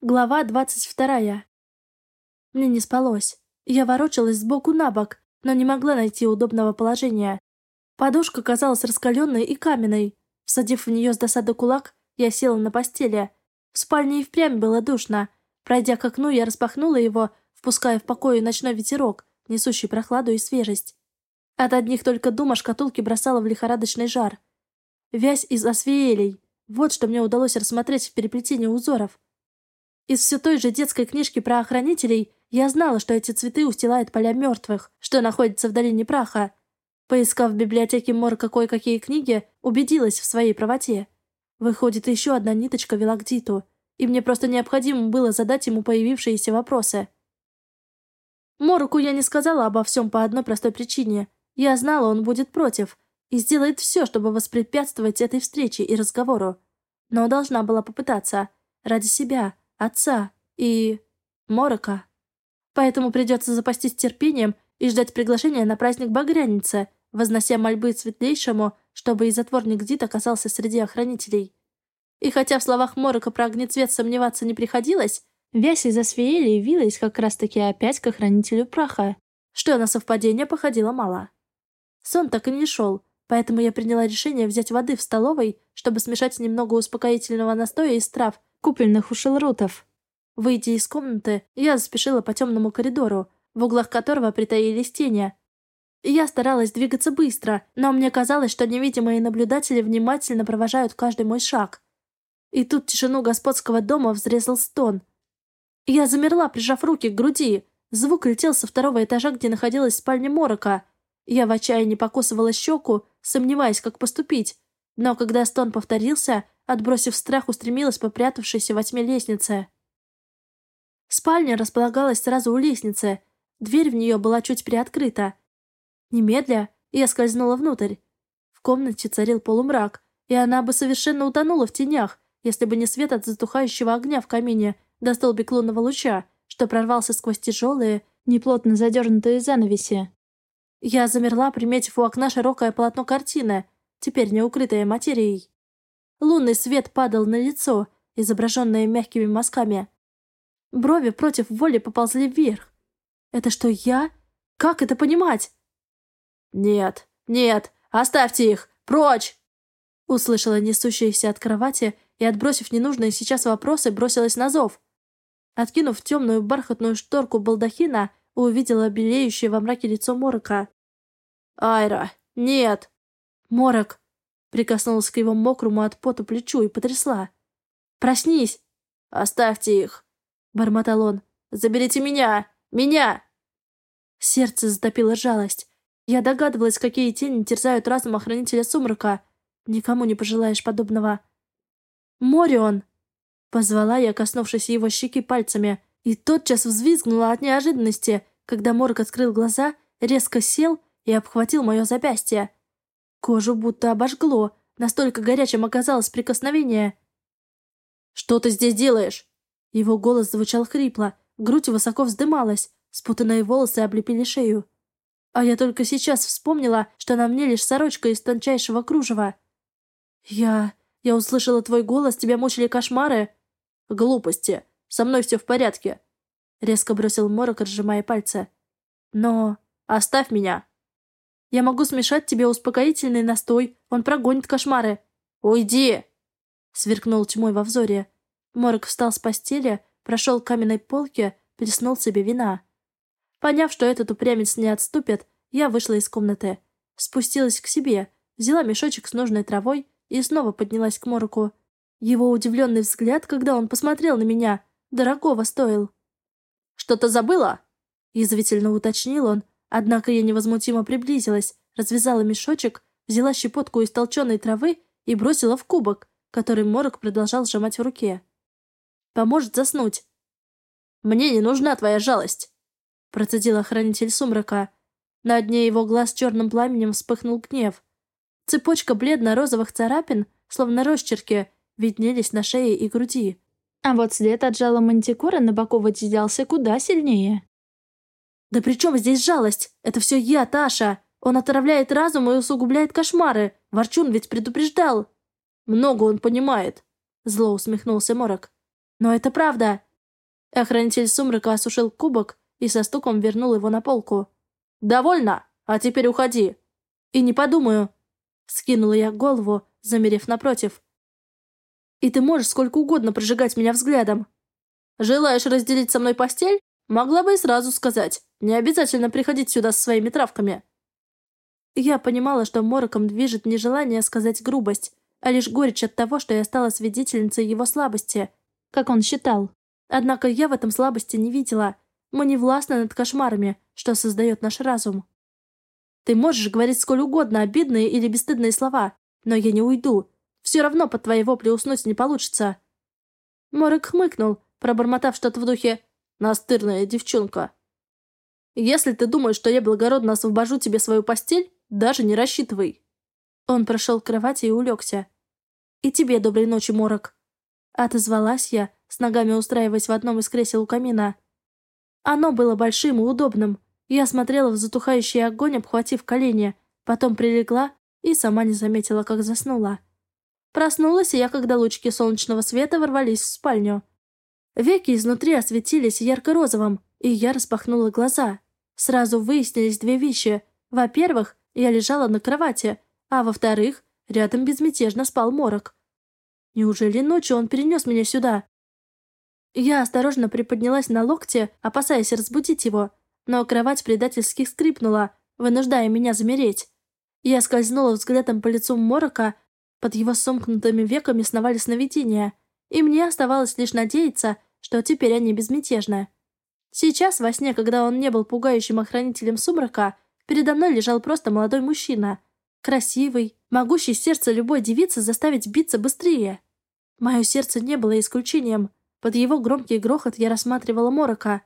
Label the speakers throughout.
Speaker 1: Глава двадцать вторая. Мне не спалось. Я ворочалась сбоку на бок, но не могла найти удобного положения. Подушка казалась раскаленной и каменной. Всадив в нее с досады кулак, я села на постели. В спальне и впрямь было душно. Пройдя к окну, я распахнула его, впуская в покое ночной ветерок, несущий прохладу и свежесть. От одних только дум о шкатулке бросала в лихорадочный жар. Вязь из освеелей. Вот что мне удалось рассмотреть в переплетении узоров. Из все той же детской книжки про охранителей я знала, что эти цветы устилают поля мертвых, что находится в долине праха. Поискав в библиотеке Морка кое-какие книги, убедилась в своей правоте. Выходит, еще одна ниточка вела к Диту, и мне просто необходимо было задать ему появившиеся вопросы. Мороку я не сказала обо всем по одной простой причине. Я знала, он будет против и сделает все, чтобы воспрепятствовать этой встрече и разговору. Но должна была попытаться. Ради себя, отца и... Морока. Поэтому придется запастись терпением и ждать приглашения на праздник Багряницы, вознося мольбы светлейшему, чтобы и затворник Дит оказался среди охранителей. И хотя в словах Морока про огнецвет сомневаться не приходилось, вязь из Асфиэли явилась как раз-таки опять к охранителю праха, что на совпадение походило мало. Сон так и не шел, поэтому я приняла решение взять воды в столовой, чтобы смешать немного успокоительного настоя из трав, купленных у шелрутов. Выйдя из комнаты, я заспешила по темному коридору, в углах которого притаились тени. Я старалась двигаться быстро, но мне казалось, что невидимые наблюдатели внимательно провожают каждый мой шаг. И тут тишину господского дома взрезал стон. Я замерла, прижав руки к груди. Звук летел со второго этажа, где находилась спальня Морока. Я в отчаянии покусывала щеку, сомневаясь, как поступить. Но когда стон повторился, отбросив страх, устремилась по прятавшейся во тьме лестнице. Спальня располагалась сразу у лестницы. Дверь в нее была чуть приоткрыта. Немедля я скользнула внутрь. В комнате царил полумрак, и она бы совершенно утонула в тенях, если бы не свет от затухающего огня в камине до столбик лунного луча, что прорвался сквозь тяжелые, неплотно задернутые занавеси. Я замерла, приметив у окна широкое полотно картины, теперь не укрытое материей. Лунный свет падал на лицо, изображенное мягкими мазками. Брови против воли поползли вверх. «Это что, я? Как это понимать?»
Speaker 2: «Нет, нет, оставьте их! Прочь!»
Speaker 1: Услышала несущаяся от кровати и, отбросив ненужные сейчас вопросы, бросилась на зов. Откинув темную бархатную шторку балдахина, увидела белеющее во мраке лицо Морока.
Speaker 2: «Айра, нет!»
Speaker 1: «Морок, Прикоснулась к его мокрому от пота плечу и потрясла. «Проснись!»
Speaker 2: «Оставьте их!» — бормотал он. «Заберите меня! Меня!»
Speaker 1: Сердце затопило жалость. Я догадывалась, какие тени терзают разум охранителя сумрака. Никому не пожелаешь подобного. «Морион!» — позвала я, коснувшись его щеки пальцами, и тотчас взвизгнула от неожиданности, когда Морок открыл глаза, резко сел и обхватил мое запястье. Кожу будто обожгло, настолько горячим оказалось прикосновение.
Speaker 2: «Что ты здесь делаешь?»
Speaker 1: Его голос звучал хрипло, грудь высоко вздымалась, спутанные волосы облепили шею. А я только сейчас вспомнила, что на мне лишь сорочка из тончайшего кружева. «Я... я услышала твой голос, тебя мучили кошмары?»
Speaker 2: «Глупости. Со мной все в порядке», — резко бросил Морок, разжимая пальцы.
Speaker 1: «Но... оставь меня!» Я могу смешать тебе успокоительный настой. Он прогонит кошмары.
Speaker 2: Уйди!»
Speaker 1: Сверкнул тьмой во взоре. Морок встал с постели, прошел к каменной полке, плеснул себе вина. Поняв, что этот упрямец не отступит, я вышла из комнаты. Спустилась к себе, взяла мешочек с нужной травой и снова поднялась к Мороку. Его удивленный взгляд, когда он посмотрел на меня, дорогого стоил.
Speaker 2: «Что-то забыла?»
Speaker 1: — язвительно уточнил он, Однако я невозмутимо приблизилась, развязала мешочек, взяла щепотку из толченой травы и бросила в кубок, который Морок продолжал сжимать в руке. «Поможет заснуть».
Speaker 2: «Мне не нужна твоя жалость», — процедил охранитель сумрака.
Speaker 1: На дне его глаз черным пламенем вспыхнул гнев. Цепочка бледно-розовых царапин, словно росчерки, виднелись на шее и груди. А вот след от жала мантикора на боку выделялся куда сильнее. «Да при чем здесь жалость? Это все я, Таша. Он отравляет разум и усугубляет кошмары. Ворчун ведь предупреждал».
Speaker 2: «Много он понимает», —
Speaker 1: зло усмехнулся Морок. «Но это правда. Охранитель сумрака осушил кубок и со стуком вернул его на полку. «Довольно! А теперь уходи!» «И не подумаю!» Скинула я голову, замерев напротив. «И ты можешь сколько угодно прожигать меня взглядом. Желаешь разделить со мной постель? Могла бы и сразу сказать. Не обязательно приходить сюда со своими травками». Я понимала, что мороком движет не желание сказать грубость, а лишь горечь от того, что я стала свидетельницей его слабости, как он считал. Однако я в этом слабости не видела. Мы не властны над кошмарами, что создает наш разум. Ты можешь говорить сколь угодно обидные или бесстыдные слова, но я не уйду. Все равно под твоего приуснуть не получится. Морок хмыкнул, пробормотав что-то в духе «Настырная девчонка». «Если ты думаешь, что я благородно освобожу тебе свою постель, даже не рассчитывай». Он прошел к кровати и улегся. «И тебе доброй ночи, Морок». Отозвалась я, с ногами устраиваясь в одном из кресел у камина. Оно было большим и удобным. Я смотрела в затухающий огонь, обхватив колени, потом прилегла и сама не заметила, как заснула. Проснулась я, когда лучки солнечного света ворвались в спальню. Веки изнутри осветились ярко-розовым, и я распахнула глаза. Сразу выяснились две вещи. Во-первых, я лежала на кровати, а во-вторых, рядом безмятежно спал морок. Неужели ночью он перенес меня сюда? Я осторожно приподнялась на локте, опасаясь разбудить его, но кровать предательски скрипнула, вынуждая меня замереть. Я скользнула взглядом по лицу Морока, под его сомкнутыми веками сновали сновидения, и мне оставалось лишь надеяться, что теперь они безмятежны. Сейчас, во сне, когда он не был пугающим охранителем сумрака, передо мной лежал просто молодой мужчина. Красивый, могущий сердце любой девицы заставить биться быстрее. Мое сердце не было исключением. Под его громкий грохот я рассматривала Морока.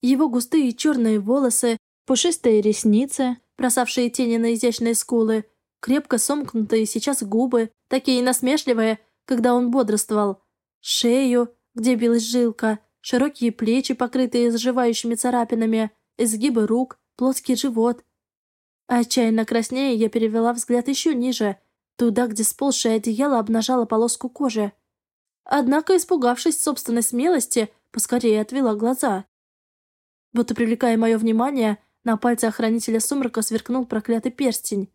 Speaker 1: Его густые черные волосы, пушистые ресницы, бросавшие тени на изящные скулы, крепко сомкнутые сейчас губы, такие насмешливые, когда он бодрствовал, шею, где билась жилка, широкие плечи, покрытые заживающими царапинами, изгибы рук, плоский живот. Отчаянно краснея, я перевела взгляд еще ниже, туда, где сползшее одеяло обнажало полоску кожи. Однако, испугавшись собственной смелости, поскорее отвела глаза. Будто привлекая мое внимание, на пальце охранителя сумрака сверкнул проклятый перстень.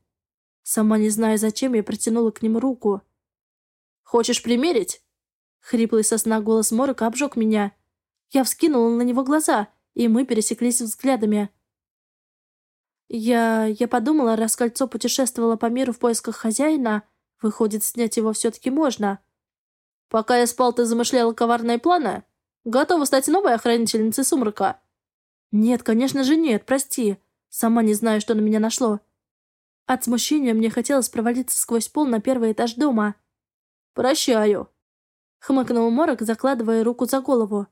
Speaker 1: Сама не зная зачем, я протянула к нему руку. «Хочешь примерить?» Хриплый сосна голос Морока обжег меня. Я вскинула на него глаза, и мы пересеклись взглядами. Я... я подумала, раз кольцо путешествовало по миру в поисках хозяина, выходит, снять его все-таки можно. Пока я спал, ты замышляла коварные планы? Готова стать новой охранительницей сумрака? Нет, конечно же нет, прости. Сама не знаю, что на меня нашло. От смущения мне хотелось провалиться сквозь пол на первый этаж дома. «Прощаю», — хмыкнул Морок, закладывая руку за голову.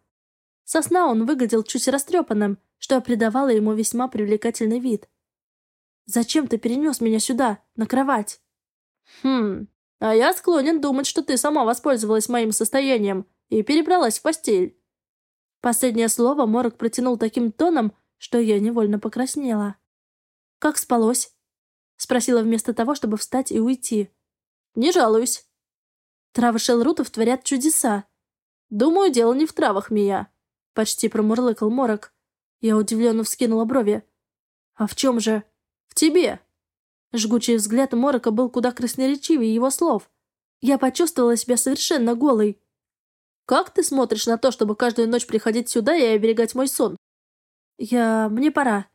Speaker 1: Со сна он выглядел чуть растрепанным, что придавало ему весьма привлекательный вид. «Зачем ты перенес меня сюда, на кровать?» «Хм, а я склонен думать, что ты сама воспользовалась моим состоянием и перебралась в постель». Последнее слово Морок протянул таким тоном, что я невольно покраснела. «Как спалось?» Спросила вместо того, чтобы встать и уйти. «Не жалуюсь». Травы шелрутов творят чудеса. «Думаю, дело не в травах, Мия», — почти промурлыкал Морок. Я удивленно вскинула брови. «А в чем же?» «В тебе!» Жгучий взгляд Морока был куда красноречивее его слов. Я почувствовала себя совершенно голой. «Как ты смотришь на то, чтобы каждую ночь приходить сюда и оберегать мой сон?» «Я... мне пора»,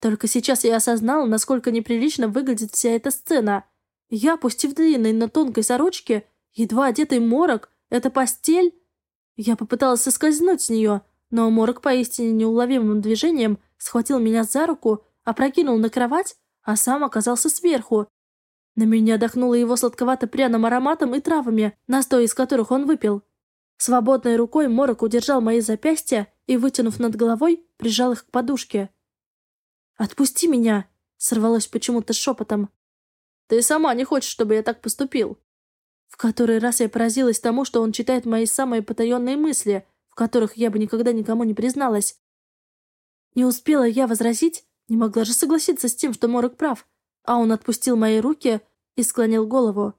Speaker 1: только сейчас я осознал, насколько неприлично выглядит вся эта сцена. Я, пусть и в длинной, но тонкой сорочке, едва одетый морок, это постель. Я попыталась соскользнуть с нее, но морок поистине неуловимым движением схватил меня за руку, опрокинул на кровать, а сам оказался сверху. На меня дохнуло его сладковато-пряным ароматом и травами, настой из которых он выпил. Свободной рукой морок удержал мои запястья и, вытянув над головой, прижал их к подушке. «Отпусти меня!» — сорвалось почему-то шепотом. «Ты сама не хочешь, чтобы я так поступил?» В который раз я поразилась тому, что он читает мои самые потаенные мысли, в которых я бы никогда никому не призналась. Не успела я возразить, не могла же согласиться с тем, что Морок прав, а он отпустил мои руки и склонил голову.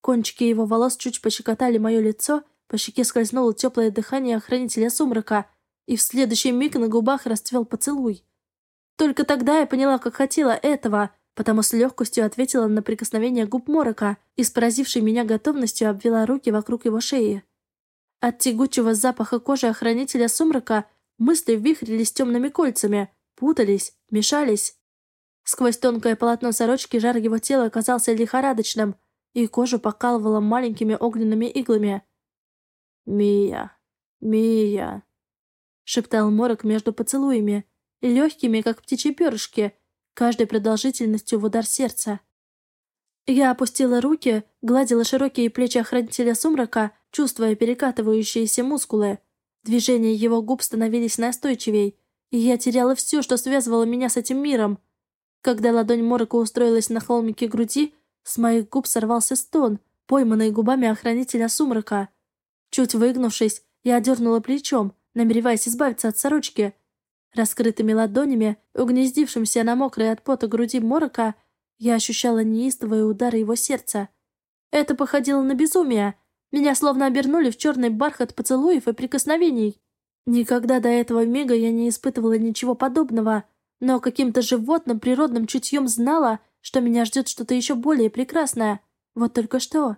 Speaker 1: Кончики его волос чуть пощекотали мое лицо, По щеке скользнуло теплое дыхание охранителя сумрака, и в следующий миг на губах расцвел поцелуй. Только тогда я поняла, как хотела этого, потому с легкостью ответила на прикосновение губ Морока и с поразившей меня готовностью обвела руки вокруг его шеи. От тягучего запаха кожи охранителя сумрака мысли вихрились темными кольцами, путались, мешались. Сквозь тонкое полотно сорочки жар его тела оказался лихорадочным, и кожу покалывало маленькими огненными иглами. «Мия, Мия», — шептал Морок между поцелуями, легкими, как птичьи перышки, каждой продолжительностью в удар сердца. Я опустила руки, гладила широкие плечи охранителя сумрака, чувствуя перекатывающиеся мускулы. Движения его губ становились настойчивей, и я теряла все, что связывало меня с этим миром. Когда ладонь Морока устроилась на холмике груди, с моих губ сорвался стон, пойманный губами охранителя сумрака. Чуть выгнувшись, я дернула плечом, намереваясь избавиться от сорочки. Раскрытыми ладонями, угнездившимся на мокрой от пота груди Морока, я ощущала неистовые удары его сердца. Это походило на безумие. Меня словно обернули в черный бархат поцелуев и прикосновений. Никогда до этого мига я не испытывала ничего подобного, но каким-то животным природным чутьем знала, что меня ждет что-то еще более прекрасное. Вот только что.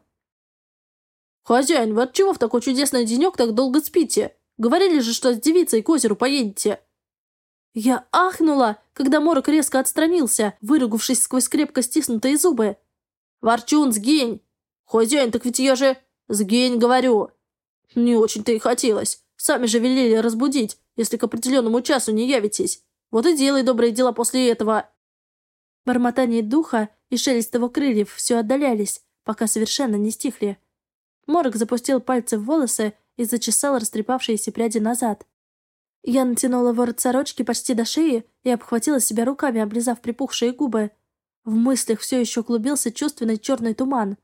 Speaker 2: «Хозяин, вы отчего в такой чудесный денек так долго спите? Говорили же, что с девицей к озеру поедете!»
Speaker 1: Я ахнула, когда Морок резко отстранился, выругавшись сквозь крепко стиснутые зубы.
Speaker 2: «Ворчун, сгинь! Хозяин, так ведь я же... Сгинь, говорю!» «Не очень-то и хотелось. Сами же велели разбудить, если к определенному часу не явитесь. Вот и делай добрые дела после этого!»
Speaker 1: Бормотание духа и шелест его крыльев все отдалялись, пока совершенно не стихли. Морок запустил пальцы в волосы и зачесал растрепавшиеся пряди назад. Я натянула ворот сорочки почти до шеи и обхватила себя руками, облизав припухшие губы. В мыслях все еще клубился чувственный черный туман.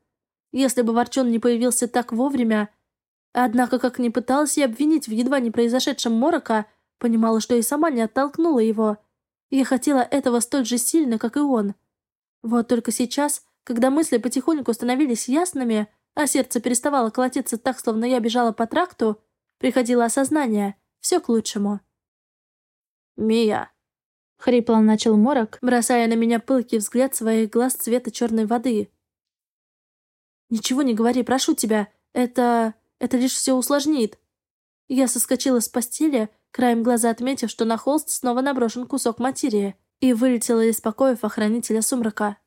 Speaker 1: Если бы Ворчон не появился так вовремя... Однако, как ни пыталась я обвинить в едва не произошедшем морока, понимала, что и сама не оттолкнула его — я хотела этого столь же сильно, как и он. Вот только сейчас, когда мысли потихоньку становились ясными, а сердце переставало колотиться так, словно я бежала по тракту, приходило осознание. Все к лучшему.
Speaker 2: «Мия!»
Speaker 1: — хрипло начал Морок, бросая на меня пылкий взгляд своих глаз цвета черной воды. «Ничего не говори, прошу тебя. Это... это лишь все усложнит». Я соскочила с постели, краем глаза отметив, что на холст снова наброшен кусок материи, и вылетела из покоев охранителя сумрака.